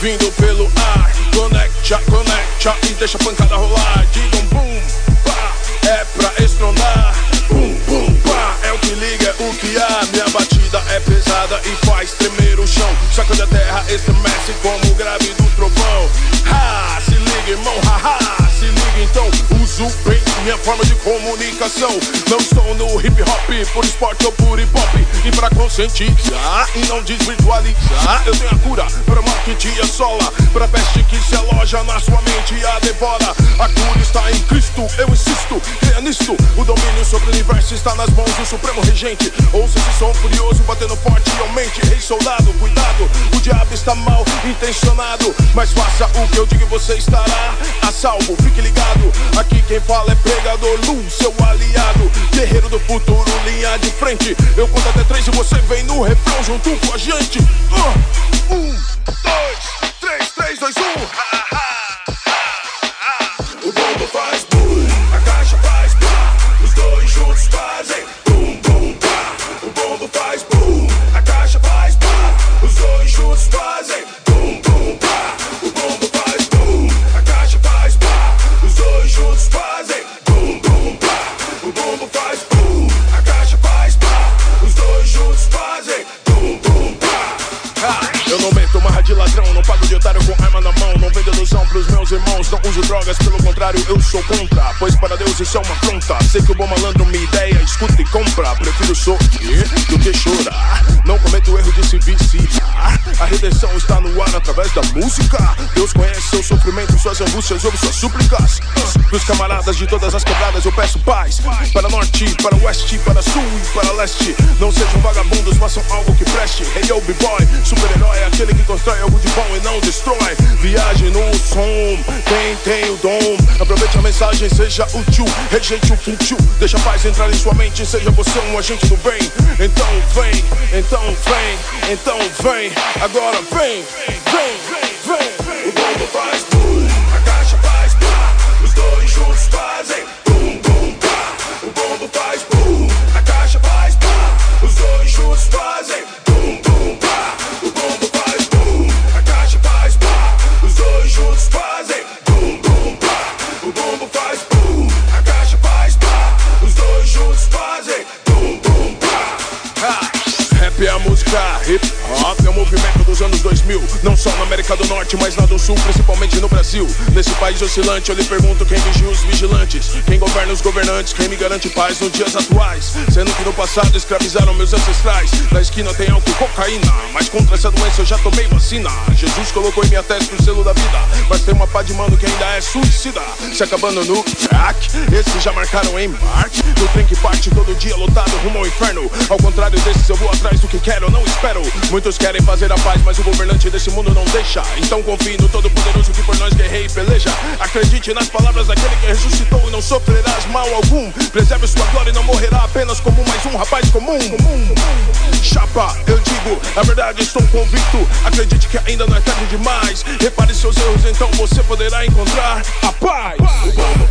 vindo pelo ar. Conecta, conecta e deixa a pancada rolar. Digam boom, pá, é pra estronar. Boom, boom, pá, é o que liga, é o que há. Minha batida é pesada e faz tremer o chão. Sacode a terra, estremece como o grave do trovão. Ha, se liga, irmão, haha, ha, se liga então. Uso bem minha forma de comunicação. Não estou no hip hop, por esporte ou por hip hop. E pra conscientizar e não desvirtualizar, eu tenho a cura para uma que te assola. Pra peste que se aloja na sua mente e a devora. A cura está em Cristo, eu insisto, creia nisto. O domínio sobre o universo está nas mãos do Supremo Regente. Ouça esse som furioso batendo forte e aumente. Rei soldado, cuidado, está mal intencionado. Mas faça o que eu digo e você estará a salvo. Fique ligado, aqui quem fala é pregador, luz, seu aliado. Guerreiro do futuro, linha de frente. Eu conto até três e você vem no refrão junto com a gente. Uh, um, dois, três, três, dois, um. Pá. Eu não meto marra de ladrão, não pago de otário com arma na mão. Não vendo ilusão pros meus irmãos, não uso drogas, pelo contrário, eu sou contra. Pois para Deus isso é uma afronta. Sei que o bom malandro me ideia, escuta e compra. Prefiro sorrir do que chorar. Não cometo erro de se viciar. A redenção está no ar através da música. Deus conhece seu sofrimento, suas angústias, ouve suas súplicas. Pros camaradas de todas as quebradas eu peço paz. Para norte, para oeste, para sul e para leste. Não sejam vagabundos, façam algo que preste. Hey yo, b-boy, super-herói é aquele que constrói algo de bom e não destrói. Viagem no som, quem tem o dom. Aproveite a mensagem, seja útil. Rejeite o fútil, deixa a paz entrar em sua mente. Seja você um agente do bem. Então vem, então vem, então vem. Agora vem, vem, vem. O bombo faz boom, a caixa faz pá. Os dois juntos fazem boom, boom, pá. O bombo faz boom, a caixa faz pá. Os dois juntos fazem hip hop é o movimento dos anos 2000. Não só na América do Norte, mas na do Sul, principalmente no Brasil. Nesse país oscilante, eu lhe pergunto quem vigia os vigilantes, quem governa os governantes, quem me garante paz nos dias atuais. Sendo que no passado escravizaram meus ancestrais. Na esquina tem álcool e cocaína, mas contra essa doença eu já tomei vacina. Jesus colocou em minha testa o selo da vida, mas tem uma pá de mano que ainda é suicida. Se acabando no crack, esses já marcaram embarque. No trem que parte todo dia lotado rumo ao inferno. Ao contrário desses, eu vou atrás do que quero, não espero. Muitos querem fazer a paz, mas o governante desse mundo não deixa. Então confie no Todo-Poderoso que por nós guerreia e peleja. Acredite nas palavras daquele que ressuscitou e não sofrerás mal algum. Preserve sua glória e não morrerá apenas como mais um rapaz comum. Chapa, eu digo, na verdade estou convicto. Acredite que ainda não é tarde demais. Repare seus erros, então você poderá encontrar a paz. O bombo